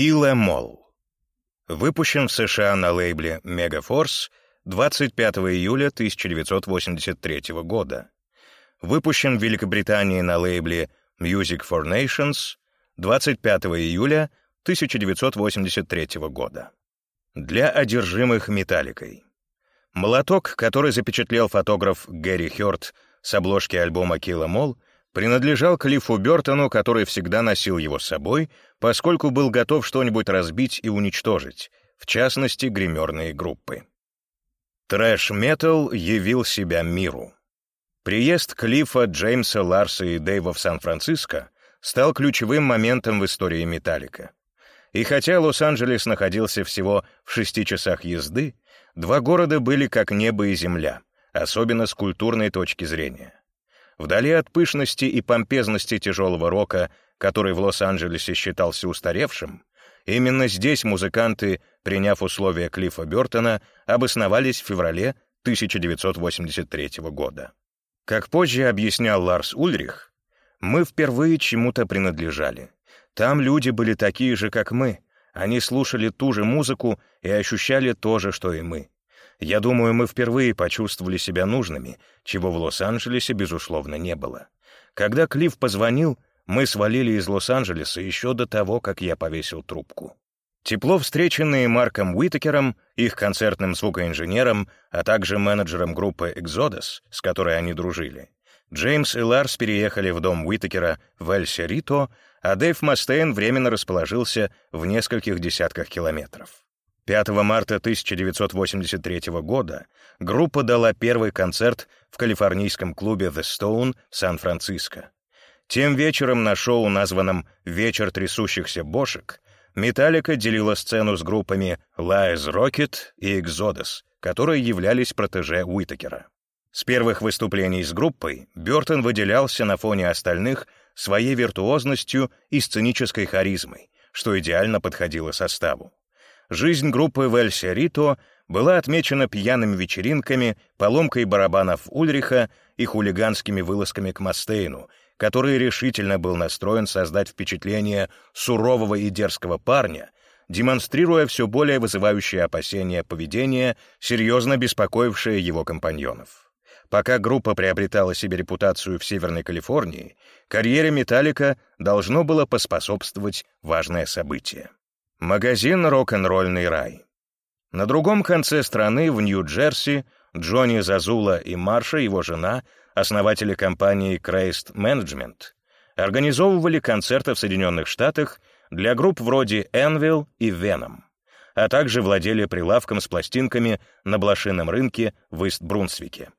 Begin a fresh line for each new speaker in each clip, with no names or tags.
Em All. Выпущен в США на лейбле Megaforce 25 июля 1983 года. Выпущен в Великобритании на лейбле Music for Nations 25 июля 1983 года. Для одержимых металликой. Молоток, который запечатлел фотограф Гэри Хёрд с обложки альбома Kill Em принадлежал Клиффу Бёртону, который всегда носил его с собой, поскольку был готов что-нибудь разбить и уничтожить, в частности, гримерные группы. Трэш-метал явил себя миру. Приезд Клиффа, Джеймса, Ларса и Дэйва в Сан-Франциско стал ключевым моментом в истории Металлика. И хотя Лос-Анджелес находился всего в шести часах езды, два города были как небо и земля, особенно с культурной точки зрения. Вдали от пышности и помпезности тяжелого рока, который в Лос-Анджелесе считался устаревшим, именно здесь музыканты, приняв условия Клиффа Бёртона, обосновались в феврале 1983 года. Как позже объяснял Ларс Ульрих, мы впервые чему-то принадлежали. Там люди были такие же, как мы. Они слушали ту же музыку и ощущали то же, что и мы. Я думаю, мы впервые почувствовали себя нужными, чего в Лос-Анджелесе, безусловно, не было. Когда Клифф позвонил, мы свалили из Лос-Анджелеса еще до того, как я повесил трубку. Тепло встреченные Марком Уитакером, их концертным звукоинженером, а также менеджером группы «Экзодос», с которой они дружили. Джеймс и Ларс переехали в дом Уитакера в Эль-Серито, а Дэйв Мастейн временно расположился в нескольких десятках километров. 5 марта 1983 года группа дала первый концерт в калифорнийском клубе The Stone в Сан-Франциско. Тем вечером на шоу, названном «Вечер трясущихся бошек», Металлика делила сцену с группами Lies Rocket и Exodus, которые являлись протеже Уитакера. С первых выступлений с группой Бёртон выделялся на фоне остальных своей виртуозностью и сценической харизмой, что идеально подходило составу. Жизнь группы Велься Рито была отмечена пьяными вечеринками, поломкой барабанов Ульриха и хулиганскими вылазками к Мастейну, который решительно был настроен создать впечатление сурового и дерзкого парня, демонстрируя все более вызывающее опасения поведение, серьезно беспокоившее его компаньонов. Пока группа приобретала себе репутацию в Северной Калифорнии, карьере «Металлика» должно было поспособствовать важное событие. Магазин «Рок-н-ролльный рай». На другом конце страны, в Нью-Джерси, Джонни Зазула и Марша, его жена, основатели компании Christ Management, организовывали концерты в Соединенных Штатах для групп вроде Envil и Venom, а также владели прилавком с пластинками на блошином рынке в Ист-Брунсвике.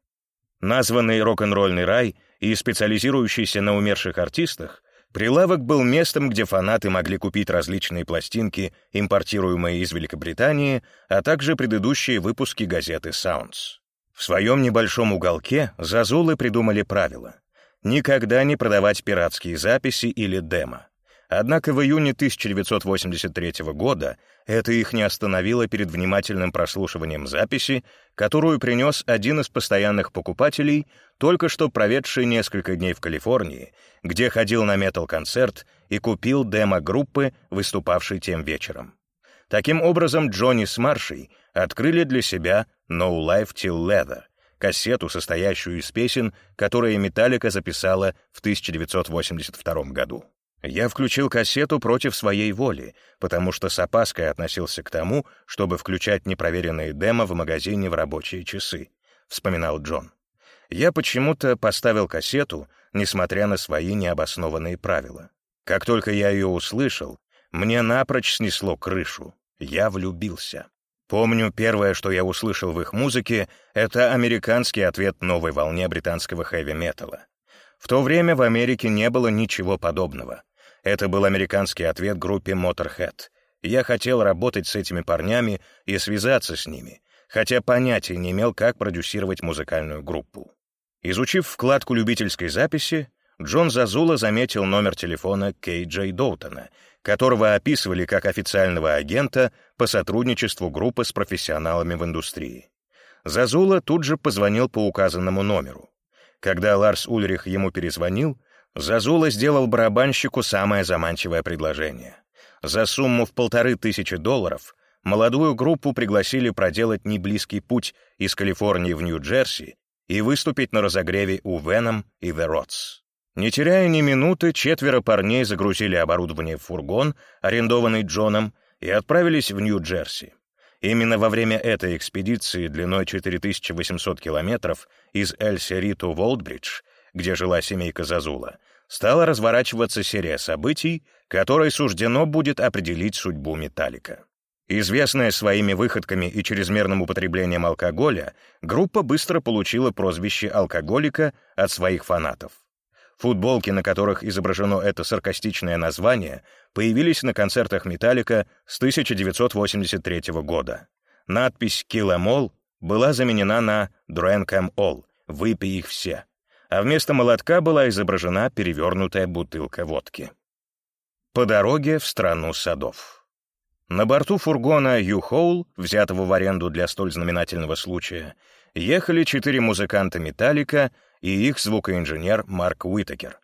Названный «Рок-н-ролльный рай» и специализирующийся на умерших артистах, Прилавок был местом, где фанаты могли купить различные пластинки, импортируемые из Великобритании, а также предыдущие выпуски газеты Sounds. В своем небольшом уголке Зазулы придумали правило — никогда не продавать пиратские записи или демо. Однако в июне 1983 года это их не остановило перед внимательным прослушиванием записи, которую принес один из постоянных покупателей, только что проведший несколько дней в Калифорнии, где ходил на метал-концерт и купил демо группы, выступавшей тем вечером. Таким образом, Джонни с Маршей открыли для себя «No Life Till Leather», кассету, состоящую из песен, которые Металлика записала в 1982 году. Я включил кассету против своей воли, потому что с опаской относился к тому, чтобы включать непроверенные демо в магазине в рабочие часы, вспоминал Джон. Я почему-то поставил кассету, несмотря на свои необоснованные правила. Как только я ее услышал, мне напрочь снесло крышу. Я влюбился. Помню, первое, что я услышал в их музыке, это американский ответ новой волне британского хэви-металла. В то время в Америке не было ничего подобного. Это был американский ответ группе Motorhead. Я хотел работать с этими парнями и связаться с ними, хотя понятия не имел, как продюсировать музыкальную группу. Изучив вкладку любительской записи, Джон Зазула заметил номер телефона Кей Джей Доутона, которого описывали как официального агента по сотрудничеству группы с профессионалами в индустрии. Зазула тут же позвонил по указанному номеру. Когда Ларс Ульрих ему перезвонил, Зазула сделал барабанщику самое заманчивое предложение. За сумму в полторы тысячи долларов молодую группу пригласили проделать неблизкий путь из Калифорнии в Нью-Джерси и выступить на разогреве у Venom и The Rods. Не теряя ни минуты, четверо парней загрузили оборудование в фургон, арендованный Джоном, и отправились в Нью-Джерси. Именно во время этой экспедиции длиной 4800 километров из Эль-Сериту в Олдбридж, где жила семейка Зазула, стала разворачиваться серия событий, которой суждено будет определить судьбу Металлика. Известная своими выходками и чрезмерным употреблением алкоголя, группа быстро получила прозвище «алкоголика» от своих фанатов. Футболки, на которых изображено это саркастичное название, появились на концертах «Металлика» с 1983 года. Надпись «Kill em all» была заменена на «Drink em all» — «Выпей их все», а вместо молотка была изображена перевернутая бутылка водки. По дороге в страну садов. На борту фургона «Ю-Хоул», взятого в аренду для столь знаменательного случая, ехали четыре музыканта «Металлика» и их звукоинженер Марк Уитакер.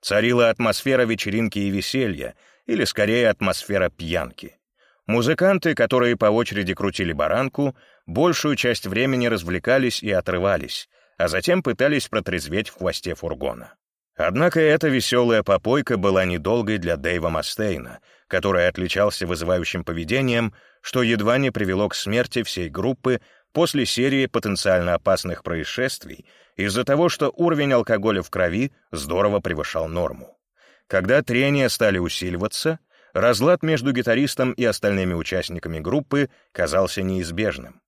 Царила атмосфера вечеринки и веселья, или скорее атмосфера пьянки. Музыканты, которые по очереди крутили баранку, большую часть времени развлекались и отрывались, а затем пытались протрезветь в хвосте фургона. Однако эта веселая попойка была недолгой для Дэйва Мастейна, который отличался вызывающим поведением, что едва не привело к смерти всей группы после серии потенциально опасных происшествий из-за того, что уровень алкоголя в крови здорово превышал норму. Когда трения стали усиливаться, разлад между гитаристом и остальными участниками группы казался неизбежным.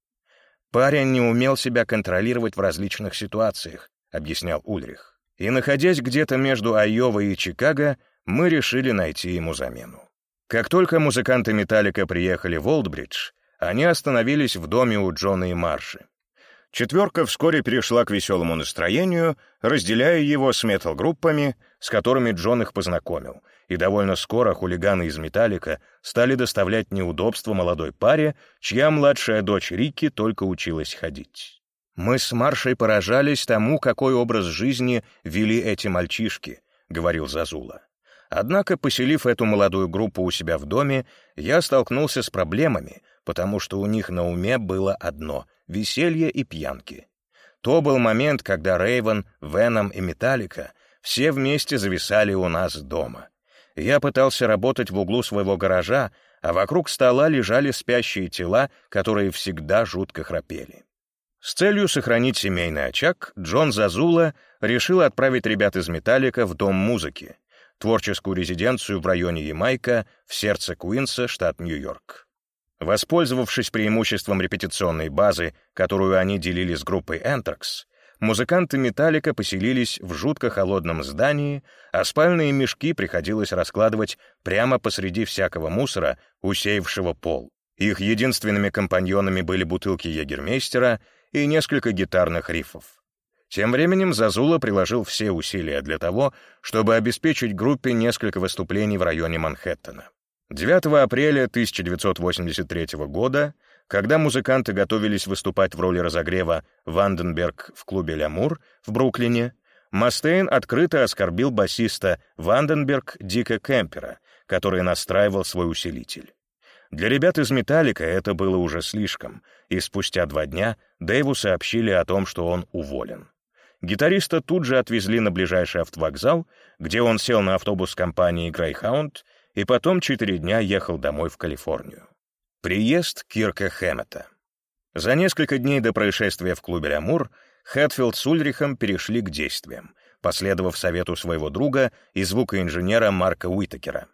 «Парень не умел себя контролировать в различных ситуациях», — объяснял Ульрих. «И, находясь где-то между Айовой и Чикаго, мы решили найти ему замену». Как только музыканты «Металлика» приехали в Олдбридж, они остановились в доме у Джона и Марши. Четверка вскоре перешла к веселому настроению, разделяя его с метал-группами, с которыми Джон их познакомил, и довольно скоро хулиганы из «Металлика» стали доставлять неудобства молодой паре, чья младшая дочь Рикки только училась ходить. «Мы с Маршей поражались тому, какой образ жизни вели эти мальчишки», — говорил Зазула. Однако, поселив эту молодую группу у себя в доме, я столкнулся с проблемами, потому что у них на уме было одно — веселье и пьянки. То был момент, когда Рейвен, Веном и Металлика все вместе зависали у нас дома. Я пытался работать в углу своего гаража, а вокруг стола лежали спящие тела, которые всегда жутко храпели. С целью сохранить семейный очаг, Джон Зазула решил отправить ребят из «Металлика» в Дом музыки, творческую резиденцию в районе Ямайка, в сердце Куинса, штат Нью-Йорк. Воспользовавшись преимуществом репетиционной базы, которую они делили с группой Anthrax, музыканты «Металлика» поселились в жутко холодном здании, а спальные мешки приходилось раскладывать прямо посреди всякого мусора, усеявшего пол. Их единственными компаньонами были бутылки егермейстера и несколько гитарных рифов. Тем временем Зазула приложил все усилия для того, чтобы обеспечить группе несколько выступлений в районе Манхэттена. 9 апреля 1983 года, когда музыканты готовились выступать в роли разогрева «Ванденберг» в клубе «Лямур» в Бруклине, Мастейн открыто оскорбил басиста «Ванденберг» Дика Кемпера, который настраивал свой усилитель. Для ребят из «Металлика» это было уже слишком, и спустя два дня Дэйву сообщили о том, что он уволен. Гитариста тут же отвезли на ближайший автовокзал, где он сел на автобус компании Greyhound и потом четыре дня ехал домой в Калифорнию. Приезд Кирка Хэммета. За несколько дней до происшествия в клубе «Лямур» Хэтфилд с Ульрихом перешли к действиям, последовав совету своего друга и звукоинженера Марка Уитакера.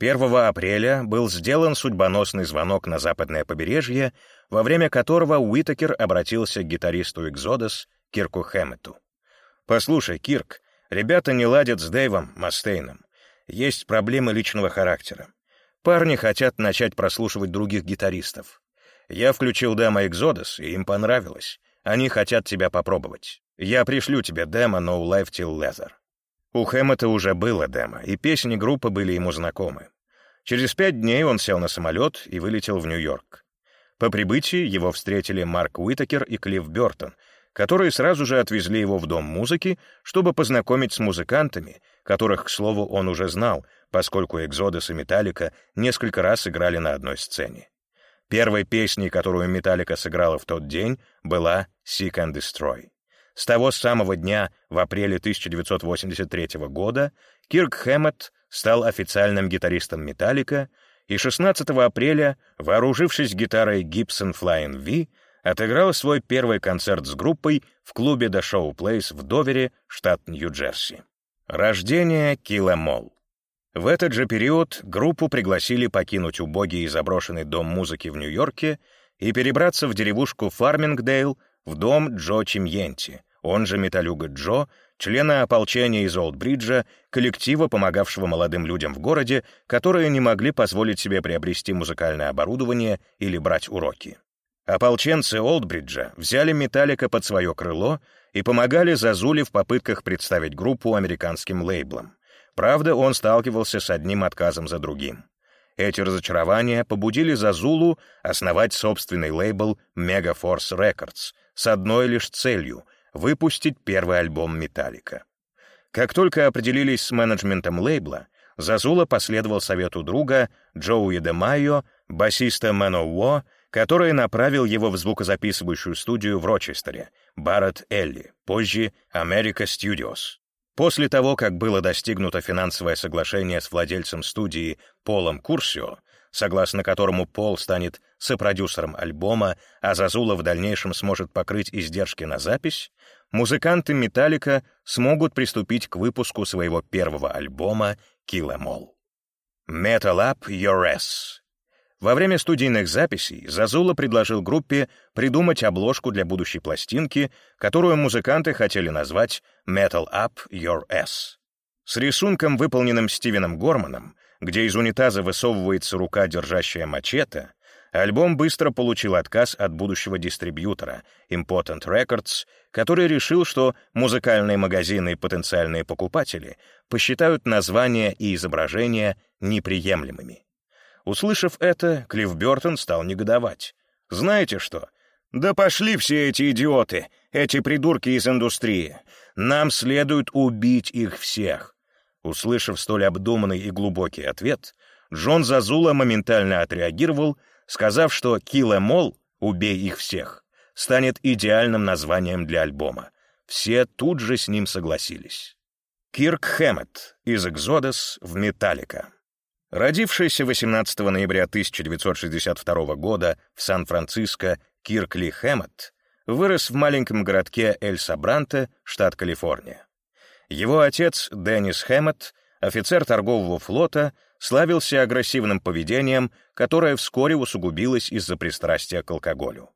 1 апреля был сделан судьбоносный звонок на западное побережье, во время которого Уитакер обратился к гитаристу «Экзодос» Кирку Хэммету. «Послушай, Кирк, ребята не ладят с Дэйвом Мастейном есть проблемы личного характера. Парни хотят начать прослушивать других гитаристов. Я включил демо Exodus, и им понравилось. Они хотят тебя попробовать. Я пришлю тебе демо No Life Till Leather. У Хэммета уже было демо, и песни группы были ему знакомы. Через пять дней он сел на самолет и вылетел в Нью-Йорк. По прибытии его встретили Марк Уитакер и Клифф Бёртон, которые сразу же отвезли его в Дом музыки, чтобы познакомить с музыкантами, которых, к слову, он уже знал, поскольку «Экзодус» и «Металлика» несколько раз играли на одной сцене. Первой песней, которую «Металлика» сыграла в тот день, была «Seek and Destroy». С того самого дня, в апреле 1983 года, Кирк Хэммет стал официальным гитаристом «Металлика», и 16 апреля, вооружившись гитарой Gibson Flying V, отыграл свой первый концерт с группой в клубе The Show Place в Довере, штат Нью-Джерси. Рождение Kill 'Em All. В этот же период группу пригласили покинуть убогий и заброшенный дом музыки в Нью-Йорке и перебраться в деревушку Фармингдейл в дом Джо Чимьенти, он же Металюга Джо, члена ополчения из Олдбриджа, коллектива, помогавшего молодым людям в городе, которые не могли позволить себе приобрести музыкальное оборудование или брать уроки. Ополченцы Олдбриджа взяли Металлика под свое крыло и помогали Зазуле в попытках представить группу американским лейблам. Правда, он сталкивался с одним отказом за другим. Эти разочарования побудили Зазулу основать собственный лейбл Megaforce Records с одной лишь целью — выпустить первый альбом Металлика. Как только определились с менеджментом лейбла, Зазула последовал совету друга Джоуи де Майо, басиста Мэнно который направил его в звукозаписывающую студию в Рочестере, Барретт Элли, позже America Studios. После того, как было достигнуто финансовое соглашение с владельцем студии Полом Курсио, согласно которому Пол станет сопродюсером альбома, а Зазула в дальнейшем сможет покрыть издержки на запись, музыканты «Металлика» смогут приступить к выпуску своего первого альбома «Kill Em All». Metal Up Your Ass во время студийных записей Зазула предложил группе придумать обложку для будущей пластинки, которую музыканты хотели назвать «Metal Up Your Ass». С рисунком, выполненным Стивеном Горманом, где из унитаза высовывается рука, держащая мачете, альбом быстро получил отказ от будущего дистрибьютора Important Records, который решил, что музыкальные магазины и потенциальные покупатели посчитают название и изображение неприемлемыми. Услышав это, Клифф Бёртон стал негодовать. «Знаете что? Да пошли все эти идиоты, эти придурки из индустрии. Нам следует убить их всех». Услышав столь обдуманный и глубокий ответ, Джон Зазула моментально отреагировал, сказав, что «Kill all» — «Убей их всех» станет идеальным названием для альбома. Все тут же с ним согласились. Кирк Хэммет из «Экзодос» в «Металлика». Родившийся 18 ноября 1962 года в Сан-Франциско Киркли Хэммет вырос в маленьком городке Эль-Сабранте, штат Калифорния. Его отец, Деннис Хэммет, офицер торгового флота, славился агрессивным поведением, которое вскоре усугубилось из-за пристрастия к алкоголю.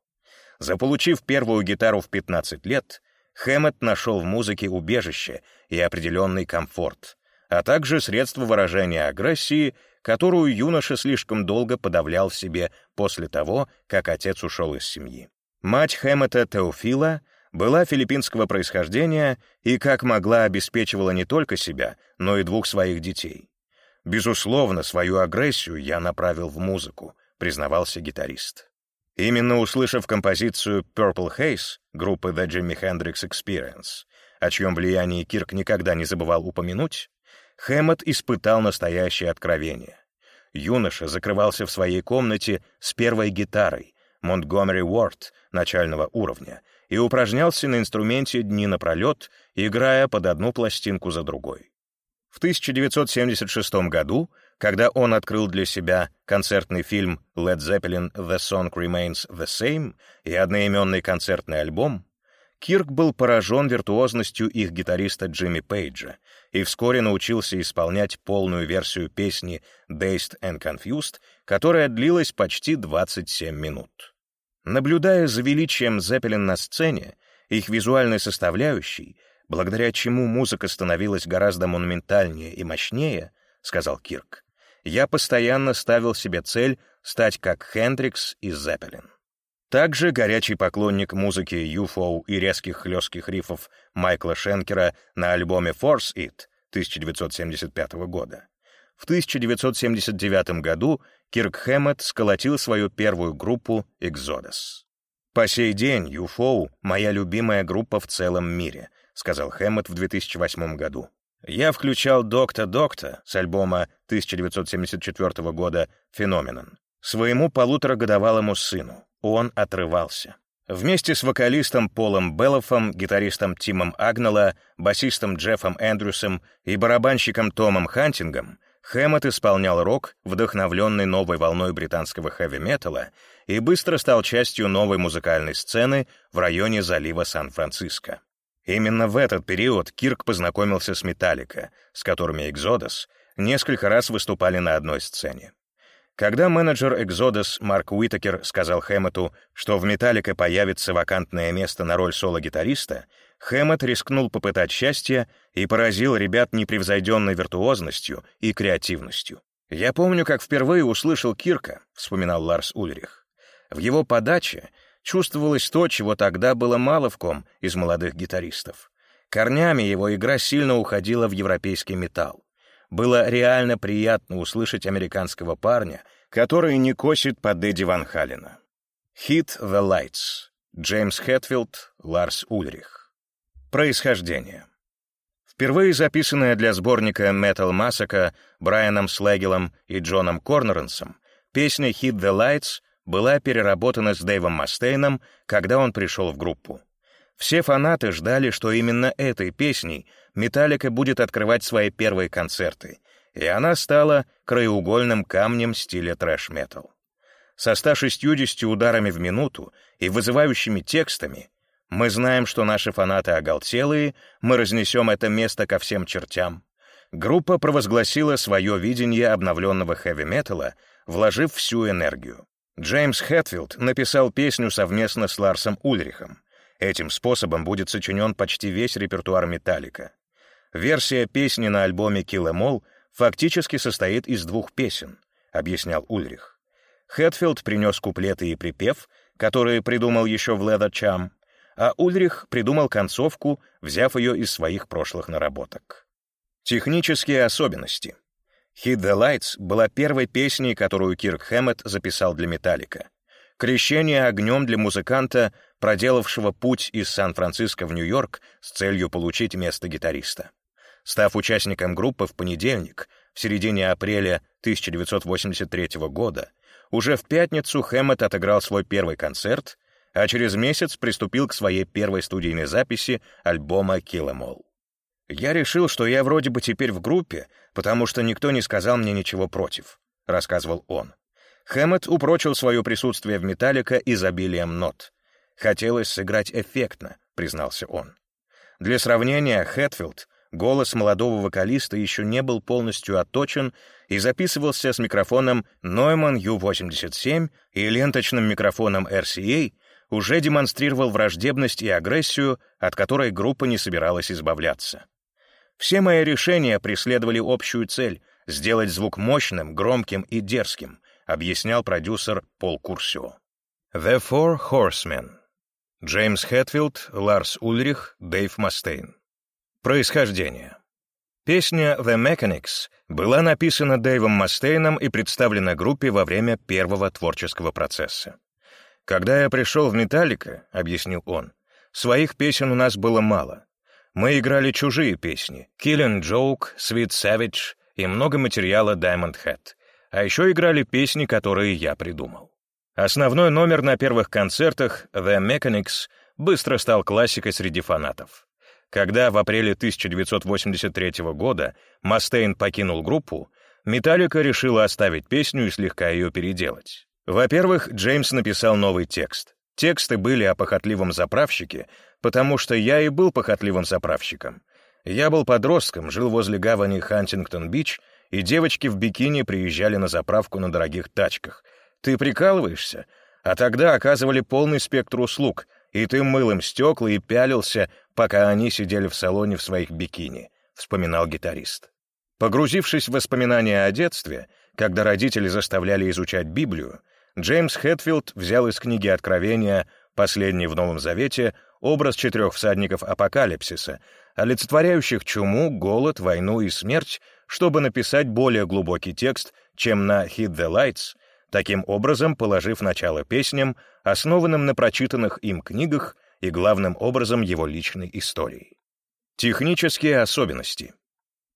Заполучив первую гитару в 15 лет, Хэммет нашел в музыке убежище и определенный комфорт, а также средство выражения агрессии которую юноша слишком долго подавлял в себе после того, как отец ушел из семьи. Мать Хэммета Теофила была филиппинского происхождения и как могла обеспечивала не только себя, но и двух своих детей. «Безусловно, свою агрессию я направил в музыку», — признавался гитарист. Именно услышав композицию «Purple Haze» группы The Jimi Hendrix Experience, о чьем влиянии Кирк никогда не забывал упомянуть, Хэммет испытал настоящее откровение. Юноша закрывался в своей комнате с первой гитарой, Монтгомери Уорд начального уровня, и упражнялся на инструменте дни напролет, играя под одну пластинку за другой. В 1976 году, когда он открыл для себя концертный фильм «Led Zeppelin — The Song Remains the Same» и одноименный концертный альбом, Кирк был поражен виртуозностью их гитариста Джимми Пейджа и вскоре научился исполнять полную версию песни «Dazed and Confused», которая длилась почти 27 минут. Наблюдая за величием Зеппелин на сцене, их визуальной составляющей, благодаря чему музыка становилась гораздо монументальнее и мощнее, сказал Кирк, я постоянно ставил себе цель стать как Хендрикс и Зеппелин. Также горячий поклонник музыки UFO и резких хлестких рифов Майкла Шенкера на альбоме Force It 1975 года. В 1979 году Кирк Хэммет сколотил свою первую группу Exodus. «По сей день UFO — моя любимая группа в целом мире», — сказал Хэммет в 2008 году. Я включал «Докта Докта» с альбома 1974 года «Феноменон» своему полуторагодовалому сыну. Он отрывался. Вместе с вокалистом Полом Беллофом, гитаристом Тимом Агнелла, басистом Джеффом Эндрюсом и барабанщиком Томом Хантингом Хэммет исполнял рок, вдохновленный новой волной британского хэви-металла, и быстро стал частью новой музыкальной сцены в районе залива Сан-Франциско. Именно в этот период Кирк познакомился с Металлика, с которыми Экзодос несколько раз выступали на одной сцене. Когда менеджер Экзодос Марк Уитакер сказал Хэммету, что в Металлика появится вакантное место на роль соло-гитариста, Хэммет рискнул попытать счастье и поразил ребят непревзойденной виртуозностью и креативностью. «Я помню, как впервые услышал Кирка», — вспоминал Ларс Ульрих. В его подаче чувствовалось то, чего тогда было мало в ком из молодых гитаристов. Корнями его игра сильно уходила в европейский металл. Было реально приятно услышать американского парня, который не косит под Эдди Ван Халена. Hit the Lights. Джеймс Хэтфилд, Ларс Ульрих. Происхождение. Впервые записанная для сборника Metal Massacre Брайаном Слегелом и Джоном Корнеренсом, песня Hit the Lights была переработана с Дэйвом Мастейном, когда он пришел в группу. Все фанаты ждали, что именно этой песней Металлика будет открывать свои первые концерты, и она стала краеугольным камнем стиля трэш-метал. Со 160 ударами в минуту и вызывающими текстами мы знаем, что наши фанаты оголтелые, мы разнесем это место ко всем чертям. Группа провозгласила свое видение обновленного хэви-металла, вложив всю энергию. Джеймс Хэтфилд написал песню совместно с Ларсом Ульрихом. Этим способом будет сочинен почти весь репертуар «Металлика». Версия песни на альбоме «Kill Em All» фактически состоит из двух песен, объяснял Ульрих. Хэтфилд принес куплеты и припев, которые придумал еще в Leather Cham, а Ульрих придумал концовку, взяв ее из своих прошлых наработок. Технические особенности. «Hit the Lights» была первой песней, которую Кирк Хэммет записал для «Металлика». Крещение огнем для музыканта, проделавшего путь из Сан-Франциско в Нью-Йорк с целью получить место гитариста. Став участником группы в понедельник, в середине апреля 1983 года, уже в пятницу Хэммет отыграл свой первый концерт, а через месяц приступил к своей первой студийной записи альбома «Kill Em All». «Я решил, что я вроде бы теперь в группе, потому что никто не сказал мне ничего против», — рассказывал он. Хэммет упрочил свое присутствие в «Металлика» изобилием нот. «Хотелось сыграть эффектно», — признался он. Для сравнения, Хэтфилд, голос молодого вокалиста еще не был полностью отточен и записывался с микрофоном Neumann U87 и ленточным микрофоном RCA, уже демонстрировал враждебность и агрессию, от которой группа не собиралась избавляться. Все мои решения преследовали общую цель — сделать звук мощным, громким и дерзким, объяснял продюсер Пол Курсио. The Four Horsemen. Джеймс Хэтфилд, Ларс Ульрих, Дэйв Мастейн. Происхождение. Песня «The Mechanics» была написана Дэйвом Мастейном и представлена группе во время первого творческого процесса. «Когда я пришел в «Металлика», — объяснил он, — «своих песен у нас было мало. Мы играли чужие песни — «Killing Joke», «Sweet Savage» и много материала «Diamond Head». А еще играли песни, которые я придумал. Основной номер на первых концертах «The Mechanics» быстро стал классикой среди фанатов. Когда в апреле 1983 года Мастейн покинул группу, Металлика решила оставить песню и слегка ее переделать. Во-первых, Джеймс написал новый текст. Тексты были о похотливом заправщике, потому что я и был похотливым заправщиком. Я был подростком, жил возле гавани Хантингтон-Бич и девочки в бикини приезжали на заправку на дорогих тачках. Ты прикалываешься? А тогда оказывали полный спектр услуг, и ты мыл им стекла и пялился, пока они сидели в салоне в своих бикини», — вспоминал гитарист. Погрузившись в воспоминания о детстве, когда родители заставляли изучать Библию, Джеймс Хэтфилд взял из книги Откровения, последний в Новом Завете, образ четырех всадников апокалипсиса, олицетворяющих чуму, голод, войну и смерть, чтобы написать более глубокий текст, чем на «Hit the Lights», таким образом положив начало песням, основанным на прочитанных им книгах и главным образом его личной истории. Технические особенности.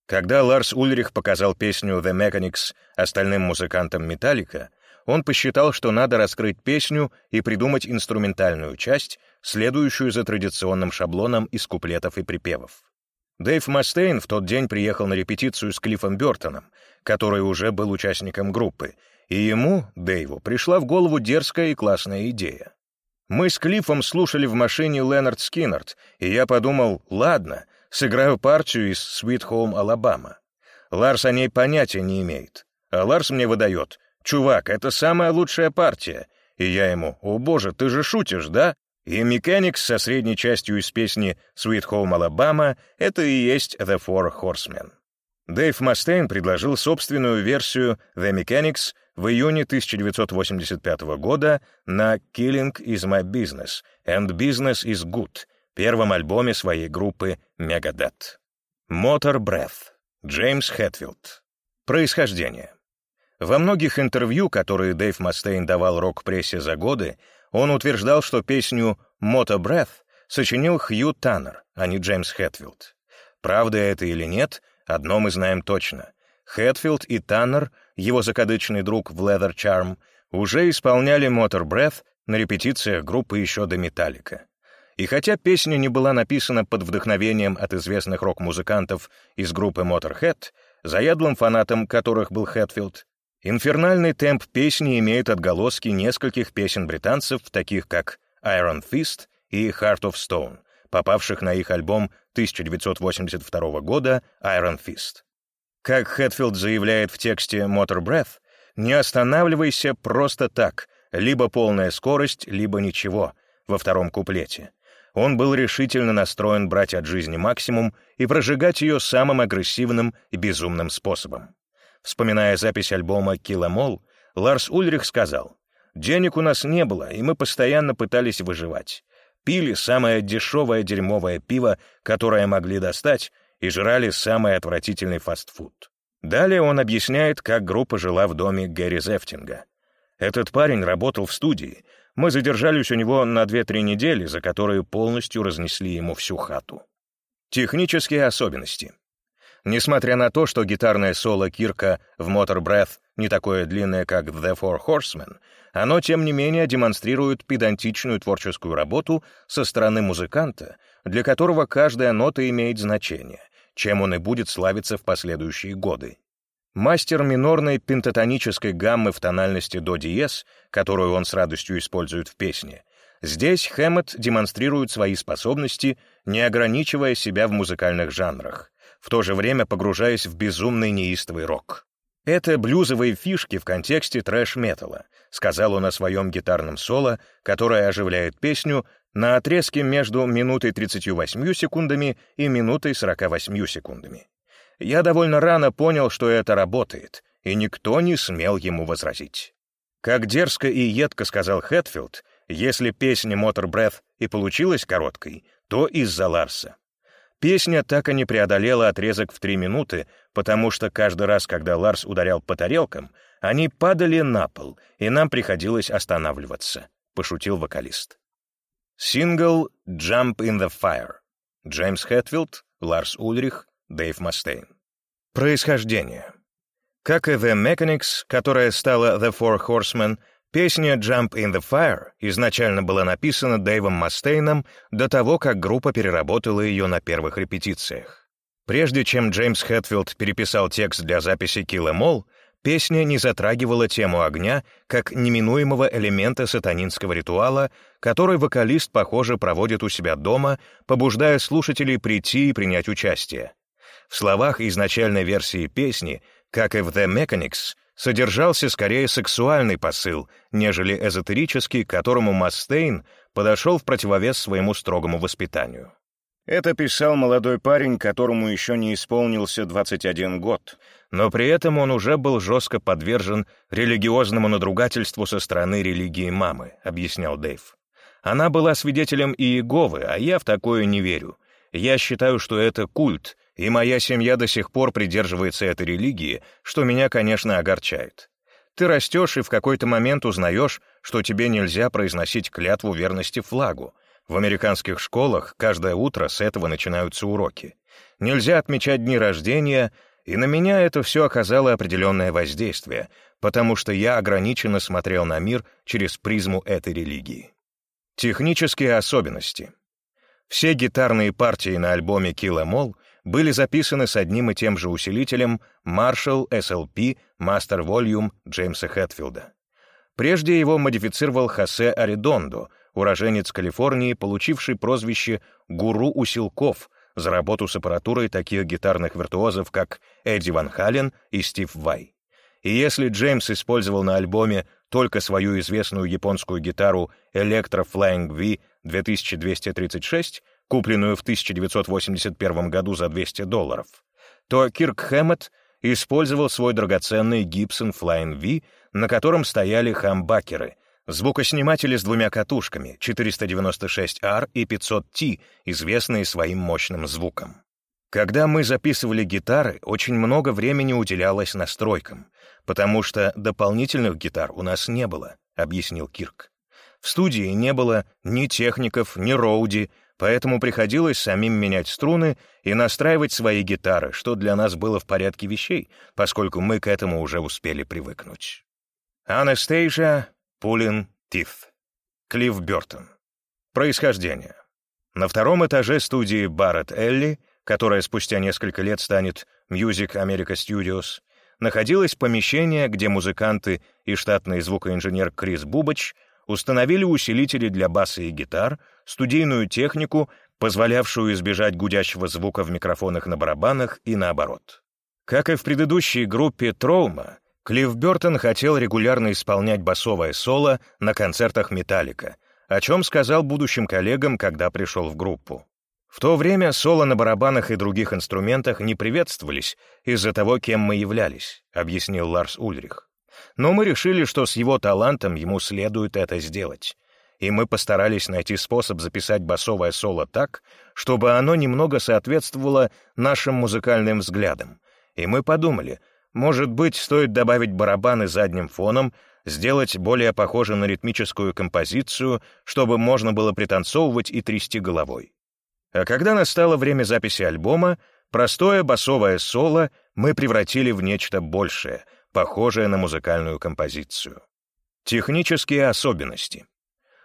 Когда Ларс Ульрих показал песню «The Mechanics» остальным музыкантам «Металлика», он посчитал, что надо раскрыть песню и придумать инструментальную часть, следующую за традиционным шаблоном из куплетов и припевов. Дэйв Мастейн в тот день приехал на репетицию с Клиффом Бёртоном, который уже был участником группы, и ему, Дэйву, пришла в голову дерзкая и классная идея. Мы с Клиффом слушали в машине Ленард Скиннерт, и я подумал, ладно, сыграю партию из Sweet Home Alabama. Ларс о ней понятия не имеет. А Ларс мне выдает, чувак, это самая лучшая партия. И я ему, о боже, ты же шутишь, да? И Mechanics со средней частью из песни Sweet Home Alabama — это и есть The Four Horsemen. Дэйв Мастейн предложил собственную версию The Mechanics в июне 1985 года на Killing is My Business and Business is Good, первом альбоме своей группы Megadeth. Motor Breath. Джеймс Хэтфилд. Происхождение. Во многих интервью, которые Дэйв Мастейн давал рок-прессе за годы, он утверждал, что песню «Motor Breath» сочинил Хью Таннер, а не Джеймс Хэтфилд. Правда это или нет, одно мы знаем точно. Хэтфилд и Таннер, его закадычный друг в Leather Charm, уже исполняли «Motor Breath» на репетициях группы еще до «Металлика». И хотя песня не была написана под вдохновением от известных рок-музыкантов из группы Motorhead, заядлым фанатом которых был Хэтфилд, инфернальный темп песни имеет отголоски нескольких песен британцев, таких как «Iron Fist» и «Heart of Stone», попавших на их альбом 1982 года «Iron Fist». Как Хэтфилд заявляет в тексте «Motor Breath», «Не останавливайся просто так, либо полная скорость, либо ничего» во втором куплете. Он был решительно настроен брать от жизни максимум и прожигать ее самым агрессивным и безумным способом. Вспоминая запись альбома «Киломол», Ларс Ульрих сказал, «Денег у нас не было, и мы постоянно пытались выживать. Пили самое дешевое дерьмовое пиво, которое могли достать, и жрали самый отвратительный фастфуд». Далее он объясняет, как группа жила в доме Гэри Зефтинга. Этот парень работал в студии, мы задержались у него на 2-3 недели, за которые полностью разнесли ему всю хату. Технические особенности. Несмотря на то, что гитарное соло Кирка в Motor Breath не такое длинное, как The Four Horsemen, оно, тем не менее, демонстрирует педантичную творческую работу со стороны музыканта, для которого каждая нота имеет значение, чем он и будет славиться в последующие годы. Мастер минорной пентатонической гаммы в тональности до диез, которую он с радостью использует в песне, здесь Хэммет демонстрирует свои способности, не ограничивая себя в музыкальных жанрах, в то же время погружаясь в безумный неистовый рок. «Это блюзовые фишки в контексте трэш-металла», сказал он о своем гитарном соло, которое оживляет песню на отрезке между минутой 38 секундами и минутой 48 секундами. Я довольно рано понял, что это работает, и никто не смел ему возразить. Как дерзко и едко сказал Хэтфилд, если песня «Мотор Breath» и получилась короткой, то из-за Ларса. Песня так и не преодолела отрезок в три минуты, потому что каждый раз, когда Ларс ударял по тарелкам, они падали на пол, и нам приходилось останавливаться, — пошутил вокалист. Сингл «Jump in the Fire». Джеймс Хэтфилд, Ларс Ульрих, Дэйв Мастейн. Происхождение. Как и The Mechanics, которая стала The Four Horsemen, песня Jump in the Fire изначально была написана Дэйвом Мастейном до того, как группа переработала ее на первых репетициях. Прежде чем Джеймс Хэтфилд переписал текст для записи Kill Em All, песня не затрагивала тему огня как неминуемого элемента сатанинского ритуала, который вокалист, похоже, проводит у себя дома, побуждая слушателей прийти и принять участие. В словах изначальной версии песни, как и в The Mechanics, содержался скорее сексуальный посыл, нежели эзотерический, к которому Мастейн подошел в противовес своему строгому воспитанию. Это писал молодой парень, которому еще не исполнился 21 год, но при этом он уже был жестко подвержен религиозному надругательству со стороны религии мамы, объяснял Дэйв. Она была свидетелем Иеговы, а я в такое не верю. Я считаю, что это культ, и моя семья до сих пор придерживается этой религии, что меня, конечно, огорчает. Ты растешь и в какой-то момент узнаешь, что тебе нельзя произносить клятву верности флагу. В американских школах каждое утро с этого начинаются уроки. Нельзя отмечать дни рождения, и на меня это все оказало определенное воздействие, потому что я ограниченно смотрел на мир через призму этой религии. Технические особенности. Все гитарные партии на альбоме Kill All были записаны с одним и тем же усилителем Marshall SLP Master Volume Джеймса Хэтфилда. Прежде его модифицировал Хосе Аридондо, уроженец Калифорнии, получивший прозвище «Гуру усилков» за работу с аппаратурой таких гитарных виртуозов, как Эдди Ван Хален и Стив Вай. И если Джеймс использовал на альбоме только свою известную японскую гитару Electro Flying V 2236, купленную в 1981 году за 200 долларов, то Кирк Хэммет использовал свой драгоценный Gibson Flying V, на котором стояли хамбакеры, звукосниматели с двумя катушками 496R и 500T, известные своим мощным звуком. Когда мы записывали гитары, очень много времени уделялось настройкам, потому что дополнительных гитар у нас не было, объяснил Кирк. В студии не было ни техников, ни роуди, поэтому приходилось самим менять струны и настраивать свои гитары, что для нас было в порядке вещей, поскольку мы к этому уже успели привыкнуть. Анастейжа Пулин Тиф. Клифф Бёртон. Происхождение. На втором этаже студии Барретт Элли — которая спустя несколько лет станет Music America Studios, находилось помещение, где музыканты и штатный звукоинженер Крис Бубач установили усилители для баса и гитар, студийную технику, позволявшую избежать гудящего звука в микрофонах на барабанах и наоборот. Как и в предыдущей группе Троума, Клифф Бёртон хотел регулярно исполнять басовое соло на концертах «Металлика», о чем сказал будущим коллегам, когда пришел в группу. В то время соло на барабанах и других инструментах не приветствовались из-за того, кем мы являлись, объяснил Ларс Ульрих. Но мы решили, что с его талантом ему следует это сделать. И мы постарались найти способ записать басовое соло так, чтобы оно немного соответствовало нашим музыкальным взглядам. И мы подумали, может быть, стоит добавить барабаны задним фоном, сделать более похоже на ритмическую композицию, чтобы можно было пританцовывать и трясти головой. А когда настало время записи альбома, простое басовое соло мы превратили в нечто большее, похожее на музыкальную композицию. Технические особенности.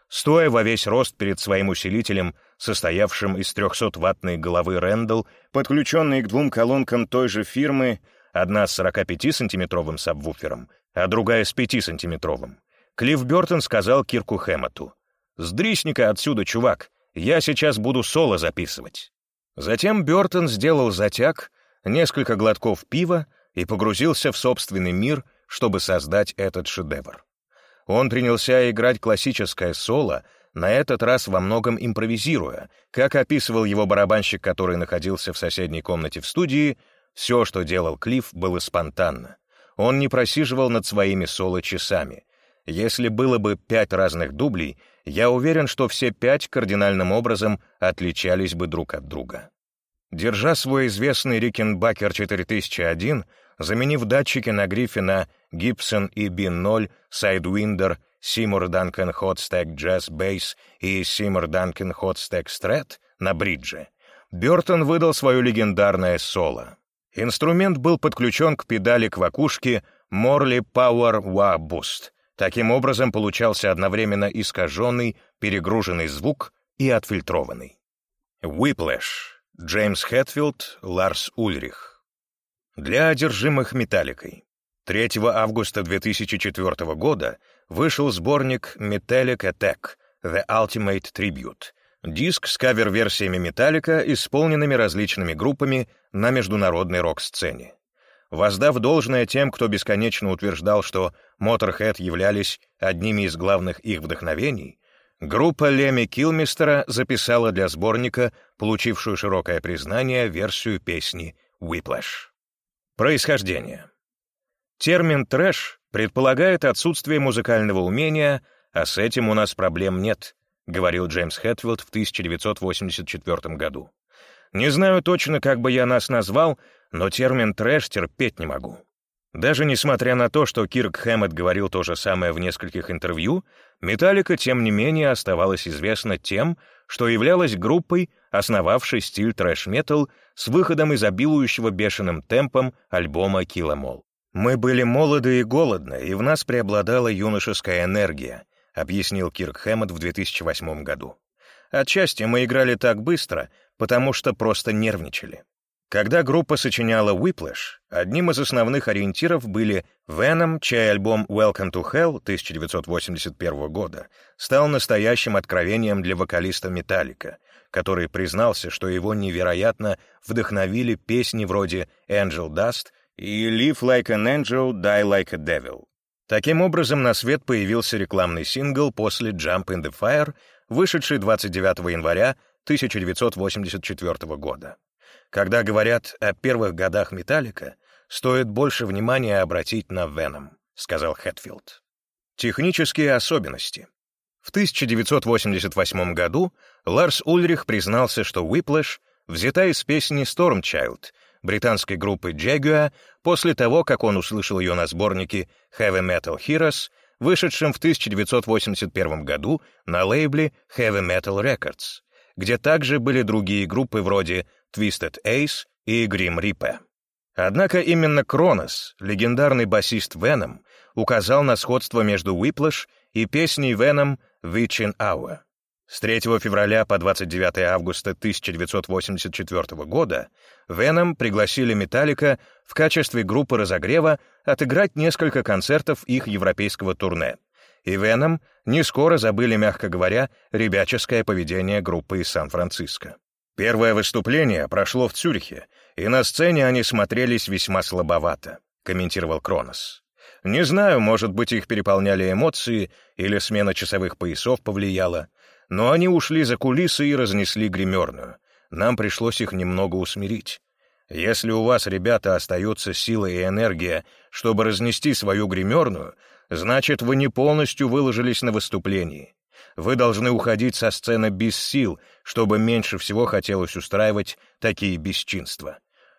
Стоя во весь рост перед своим усилителем, состоявшим из 300-ваттной головы Рэндалл, подключенной к двум колонкам той же фирмы, одна с 45-сантиметровым сабвуфером, а другая с 5-сантиметровым, Клифф Бёртон сказал Кирку Хэммету, «Сдрись-ка отсюда, чувак, я сейчас буду соло записывать». Затем Бёртон сделал затяг, несколько глотков пива и погрузился в собственный мир, чтобы создать этот шедевр. Он принялся играть классическое соло, на этот раз во многом импровизируя, как описывал его барабанщик, который находился в соседней комнате в студии, все, что делал Клифф, было спонтанно. Он не просиживал над своими соло часами. Если было бы пять разных дублей, я уверен, что все пять кардинальным образом отличались бы друг от друга. Держа свой известный Рикенбакер 4001, заменив датчики на грифе на Gibson EB0, Sidewinder, Seymour Duncan Hot Stack Jazz Bass и Seymour Duncan Hot Stack Strat на бридже, Бёртон выдал свое легендарное соло. Инструмент был подключен к педали квакушки Morley Power Wah Boost — Таким образом получался одновременно искаженный, перегруженный звук и отфильтрованный. Whiplash. Джеймс Хэтфилд, Ларс Ульрих. Для одержимых металликой. 3 августа 2004 года вышел сборник Metallic Attack The Ultimate Tribute, диск с кавер-версиями Металлика, исполненными различными группами на международной рок-сцене. Воздав должное тем, кто бесконечно утверждал, что Motorhead являлись одними из главных их вдохновений, группа Леми Килмистера записала для сборника, получившую широкое признание, версию песни «Whiplash». Происхождение. Термин «трэш» предполагает отсутствие музыкального умения, а с этим у нас проблем нет, говорил Джеймс Хэтфилд в 1984 году. Не знаю точно, как бы я нас назвал, но термин «трэш» терпеть не могу. Даже несмотря на то, что Кирк Хэммет говорил то же самое в нескольких интервью, Металлика, тем не менее, оставалась известна тем, что являлась группой, основавший стиль трэш-метал с выходом изобилующего бешеным темпом альбома All. «Мы были молоды и голодны, и в нас преобладала юношеская энергия», объяснил Кирк Хэммет в 2008 году. «Отчасти мы играли так быстро, потому что просто нервничали. Когда группа сочиняла Whiplash, одним из основных ориентиров были Venom, чей альбом Welcome to Hell 1981 года стал настоящим откровением для вокалиста Металлика, который признался, что его невероятно вдохновили песни вроде Angel Dust и Live Like an Angel, Die Like a Devil. Таким образом, на свет появился рекламный сингл после Jump in the Fire, вышедший 29 января 1984 года. Когда говорят о первых годах Металлика, стоит больше внимания обратить на Веном, сказал Хэтфилд. Технические особенности. В 1988 году Ларс Ульрих признался, что Whiplash взята из песни Storm Child британской группы Jaguar после того, как он услышал ее на сборнике Heavy Metal Heroes, вышедшем в 1981 году на лейбле Heavy Metal Records, где также были другие группы вроде Twisted Ace и Grim Reaper. Однако именно Кронос, легендарный басист Venom, указал на сходство между Whiplash и песней Venom «Witching Hour». С 3 февраля по 29 августа 1984 года Venom пригласили Металлика в качестве группы разогрева отыграть несколько концертов их европейского турне. И Venom не скоро забыли, мягко говоря, ребяческое поведение группы из Сан-Франциско. Первое выступление прошло в Цюрихе, и на сцене они смотрелись весьма слабовато, комментировал Кронос. Не знаю, может быть, их переполняли эмоции или смена часовых поясов повлияла, но они ушли за кулисы и разнесли гримерную. Нам пришлось их немного усмирить. Если у вас, ребята, остается сила и энергия, чтобы разнести свою гримерную, значит, вы не полностью выложились на выступлении. Вы должны уходить со сцены без сил, чтобы меньше всего хотелось устраивать такие бесчинства.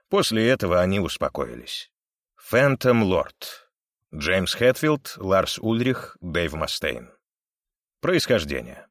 После этого они успокоились. Фэнтом Лорд. Джеймс Хэтфилд, Ларс Ульрих, Дэйв Мастейн. Происхождение.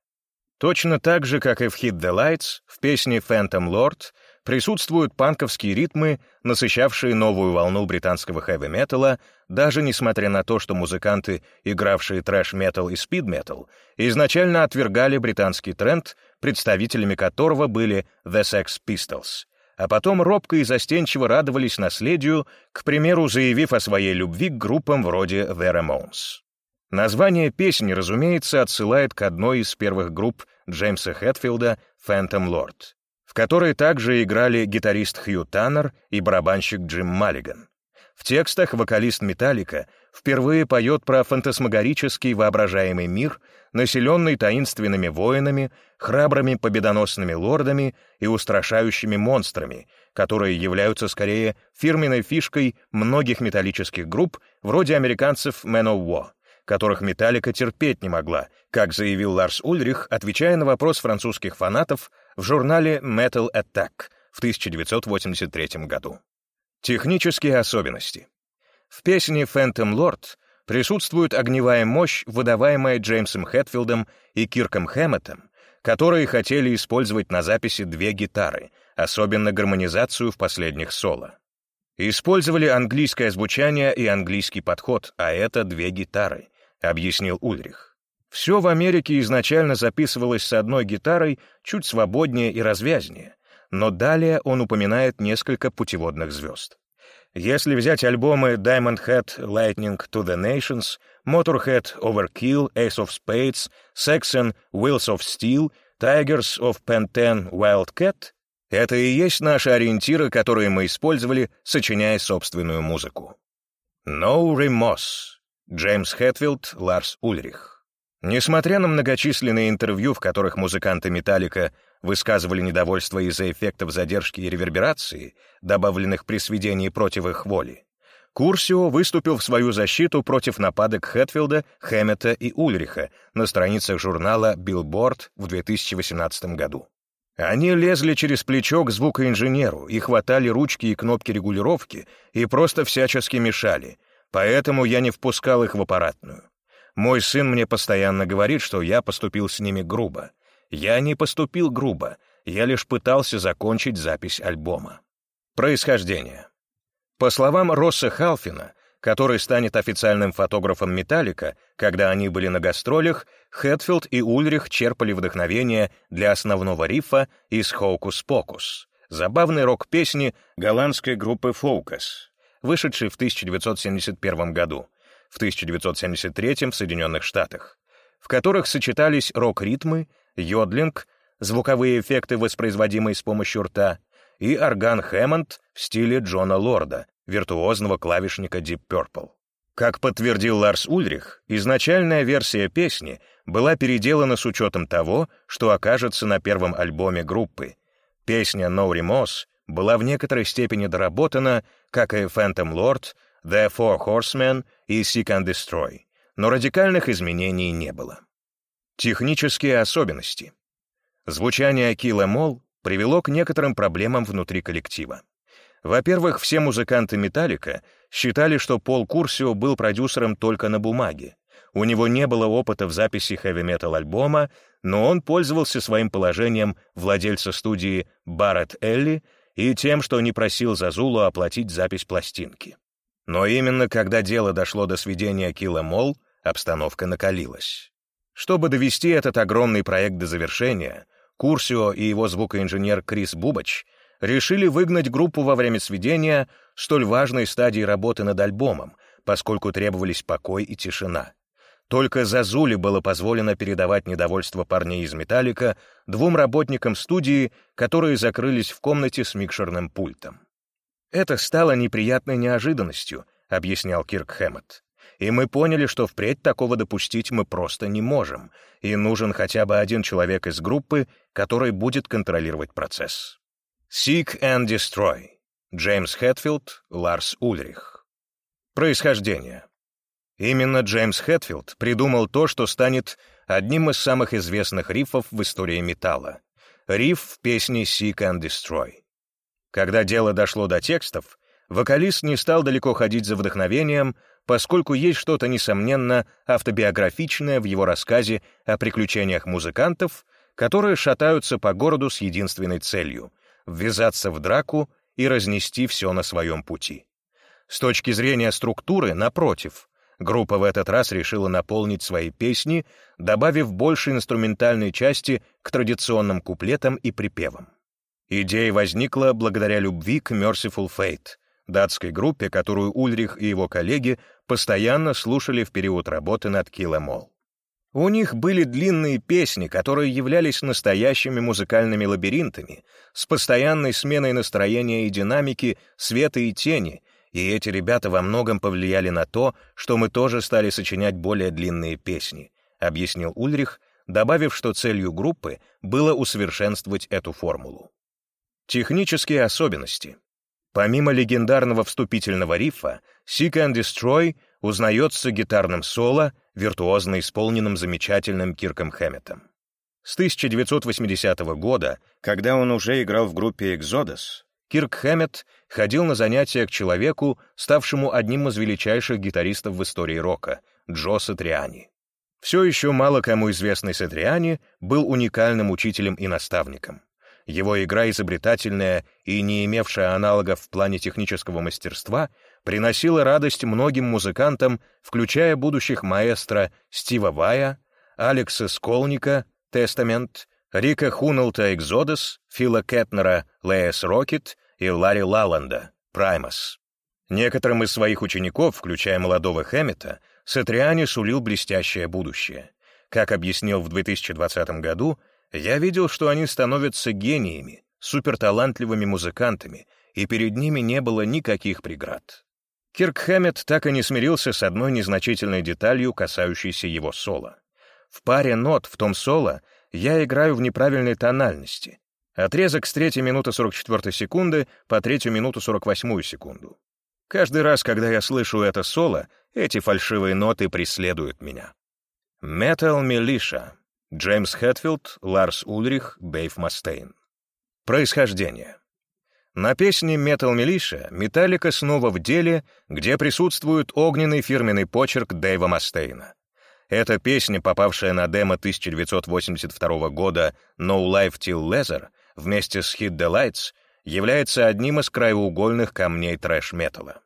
Точно так же, как и в Hit the Lights, в песне Phantom Lord присутствуют панковские ритмы, насыщавшие новую волну британского хэви-металла, даже несмотря на то, что музыканты, игравшие трэш-метал и спид-метал, изначально отвергали британский тренд, представителями которого были The Sex Pistols, а потом робко и застенчиво радовались наследию, к примеру, заявив о своей любви к группам вроде The Ramones. Название песни, разумеется, отсылает к одной из первых групп Джеймса Хэтфилда «Phantom Lord», в которой также играли гитарист Хью Таннер и барабанщик Джим Маллиган. В текстах вокалист «Металлика» впервые поет про фантасмагорический воображаемый мир, населенный таинственными воинами, храбрыми победоносными лордами и устрашающими монстрами, которые являются скорее фирменной фишкой многих металлических групп, вроде американцев Man of War которых Металлика терпеть не могла, как заявил Ларс Ульрих, отвечая на вопрос французских фанатов в журнале Metal Attack в 1983 году. Технические особенности. В песне Phantom Lord присутствует огневая мощь, выдаваемая Джеймсом Хэтфилдом и Кирком Хэмметом, которые хотели использовать на записи две гитары, особенно гармонизацию в последних соло. Использовали английское звучание и английский подход, а это две гитары, — объяснил Ульрих. Все в Америке изначально записывалось с одной гитарой, чуть свободнее и развязнее, но далее он упоминает несколько путеводных звезд. Если взять альбомы Diamond Head, Lightning to the Nations, Motorhead, Overkill, Ace of Spades, Saxon, Wheels of Steel, Tigers of Penten, Wildcat, это и есть наши ориентиры, которые мы использовали, сочиняя собственную музыку. No Remorse Джеймс Хэтфилд, Ларс Ульрих. Несмотря на многочисленные интервью, в которых музыканты «Металлика» высказывали недовольство из-за эффектов задержки и реверберации, добавленных при сведении против их воли, Курсио выступил в свою защиту против нападок Хэтфилда, Хэммета и Ульриха на страницах журнала Billboard в 2018 году. Они лезли через плечо к звукоинженеру и хватали ручки и кнопки регулировки и просто всячески мешали, Поэтому я не впускал их в аппаратную. Мой сын мне постоянно говорит, что я поступил с ними грубо. Я не поступил грубо. Я лишь пытался закончить запись альбома. Происхождение. По словам Росса Халфина, который станет официальным фотографом «Металлика», когда они были на гастролях, Хэтфилд и Ульрих черпали вдохновение для основного рифа из «Хоукус-покус», забавной рок-песни голландской группы «Фоукас», вышедшей в 1971 году, в 1973 в Соединенных Штатах, в которых сочетались рок-ритмы, йодлинг, звуковые эффекты, воспроизводимые с помощью рта, и орган Хэммонд в стиле Джона Лорда, виртуозного клавишника Deep Purple. Как подтвердил Ларс Ульрих, изначальная версия песни была переделана с учетом того, что окажется на первом альбоме группы. Песня «No Remorse» была в некоторой степени доработана, как и «Phantom Lord», «The Four Horsemen» и «Seek and Destroy», но радикальных изменений не было. Технические особенности. Звучание Килла Мол привело к некоторым проблемам внутри коллектива. Во-первых, все музыканты «Металлика» считали, что Пол Курсио был продюсером только на бумаге. У него не было опыта в записи хэви-метал альбома, но он пользовался своим положением владельца студии Барретт Элли и тем, что не просил Зазулу оплатить запись пластинки. Но именно когда дело дошло до сведения Килла Мол, обстановка накалилась. Чтобы довести этот огромный проект до завершения, Курсио и его звукоинженер Крис Бубач — решили выгнать группу во время сведения столь важной стадии работы над альбомом, поскольку требовались покой и тишина. Только Зазуле было позволено передавать недовольство парней из «Металлика» двум работникам студии, которые закрылись в комнате с микшерным пультом. «Это стало неприятной неожиданностью», — объяснял Кирк Хэммет. «И мы поняли, что впредь такого допустить мы просто не можем, и нужен хотя бы один человек из группы, который будет контролировать процесс». Seek and Destroy. Джеймс Хэтфилд, Ларс Ульрих. Происхождение. Именно Джеймс Хэтфилд придумал то, что станет одним из самых известных рифов в истории металла. Риф в песне Seek and Destroy. Когда дело дошло до текстов, вокалист не стал далеко ходить за вдохновением, поскольку есть что-то, несомненно, автобиографичное в его рассказе о приключениях музыкантов, которые шатаются по городу с единственной целью — ввязаться в драку и разнести все на своем пути. С точки зрения структуры, напротив, группа в этот раз решила наполнить свои песни, добавив больше инструментальной части к традиционным куплетам и припевам. Идея возникла благодаря любви к Merciful Fate, датской группе, которую Ульрих и его коллеги постоянно слушали в период работы над Kill All. У них были длинные песни, которые являлись настоящими музыкальными лабиринтами, с постоянной сменой настроения и динамики, света и тени, и эти ребята во многом повлияли на то, что мы тоже стали сочинять более длинные песни, объяснил Ульрих, добавив, что целью группы было усовершенствовать эту формулу. Технические особенности. Помимо легендарного вступительного рифа, Seek and Destroy узнается гитарным соло, виртуозно исполненным замечательным Кирком Хэмметом. С 1980 года, когда он уже играл в группе Exodus, Кирк Хэммет ходил на занятия к человеку, ставшему одним из величайших гитаристов в истории рока, Джо Сатриани. Все еще мало кому известный Сатриани был уникальным учителем и наставником. Его игра изобретательная и не имевшая аналогов в плане технического мастерства приносила радость многим музыкантам, включая будущих маэстро Стива Вая, Алекса Сколника, Тестамент, Рика Хуналта Экзодус, Фила Кетнера, Леэс Рокет и Ларри Лаланда, Праймас. Некоторым из своих учеников, включая молодого Хэммета, Сатриани сулил блестящее будущее. Как объяснил в 2020 году, я видел, что они становятся гениями, суперталантливыми музыкантами, и перед ними не было никаких преград. Кирк Хэммет так и не смирился с одной незначительной деталью, касающейся его соло. В паре нот в том соло я играю в неправильной тональности. Отрезок с 3 минуты 44 секунды по 3 минуту 48 секунду. Каждый раз, когда я слышу это соло, эти фальшивые ноты преследуют меня. Metal Militia Джеймс Хэтфилд, Ларс Ульрих, Дэйв Мастейн. Происхождение. На песне «Metal Militia» Металлика снова в деле, где присутствует огненный фирменный почерк Дэйва Мастейна. Эта песня, попавшая на демо 1982 года «No Life Till Leather», вместе с Hit the Lights является одним из краеугольных камней трэш-металла.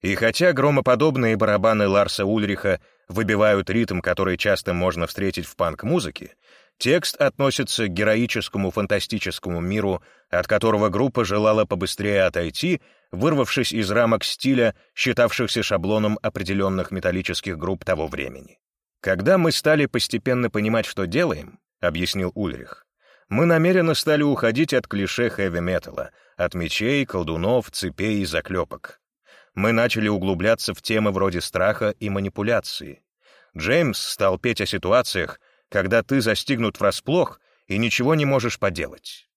И хотя громоподобные барабаны Ларса Ульриха выбивают ритм, который часто можно встретить в панк-музыке, текст относится к героическому фантастическому миру, от которого группа желала побыстрее отойти, вырвавшись из рамок стиля, считавшихся шаблоном определенных металлических групп того времени. «Когда мы стали постепенно понимать, что делаем», — объяснил Ульрих, мы намеренно стали уходить от клише хэви-металла, от мечей, колдунов, цепей и заклепок. Мы начали углубляться в темы вроде страха и манипуляции. Джеймс стал петь о ситуациях, когда ты застигнут врасплох и ничего не можешь поделать.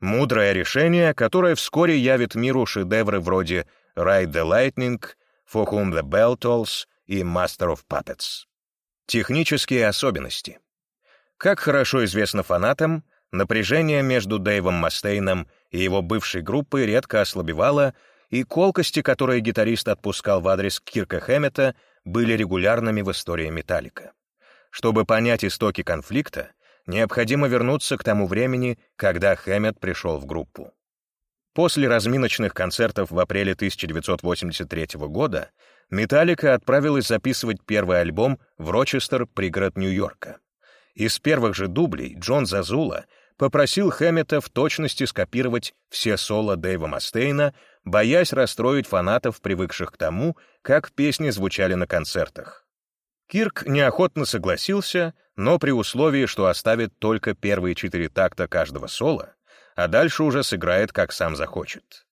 Мудрое решение, которое вскоре явит миру шедевры вроде «Ride the Lightning», «For Whom the Bell Tolls» и «Master of Puppets». Технические особенности. Как хорошо известно фанатам, напряжение между Дэйвом Мастейном и его бывшей группой редко ослабевало, и колкости, которые гитарист отпускал в адрес Кирка Хэммета, были регулярными в истории Металлика. Чтобы понять истоки конфликта, необходимо вернуться к тому времени, когда Хэммет пришел в группу. После разминочных концертов в апреле 1983 года Металлика отправилась записывать первый альбом в Рочестер, пригород Нью-Йорка. Из первых же дублей Джон Зазула попросил Хэммета в точности скопировать все соло Дэйва Мастейна, боясь расстроить фанатов, привыкших к тому, как песни звучали на концертах. Кирк неохотно согласился, но при условии, что оставит только первые четыре такта каждого соло, а дальше уже сыграет, как сам захочет.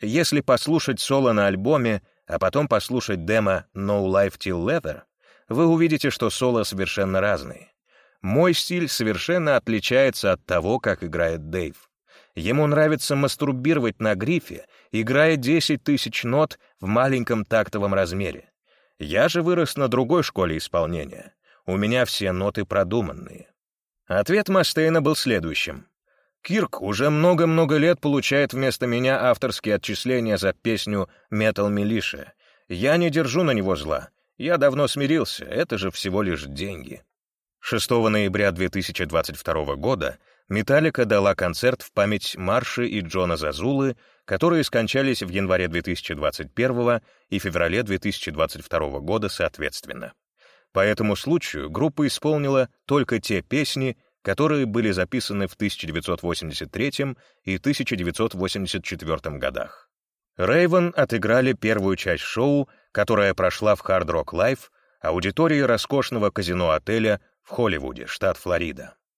Если послушать соло на альбоме, а потом послушать демо No Life Till Leather, вы увидите, что соло совершенно разные. Мой стиль совершенно отличается от того, как играет Дэйв. Ему нравится мастурбировать на грифе, играя 10 тысяч нот в маленьком тактовом размере. Я же вырос на другой школе исполнения. У меня все ноты продуманные. Ответ Мастейна был следующим. Кирк уже много-много лет получает вместо меня авторские отчисления за песню «Метал Милиша». Я не держу на него зла. Я давно смирился, это же всего лишь деньги. 6 ноября 2022 года Металлика дала концерт в память Марши и Джона Зазулы, которые скончались в январе 2021 и феврале 2022 года соответственно. По этому случаю группа исполнила только те песни, которые были записаны в 1983 и 1984 годах. Рейвен отыграли первую часть шоу, которая прошла в Hard Rock Live, аудитории роскошного казино-отеля в Холливуде, штат Флорида.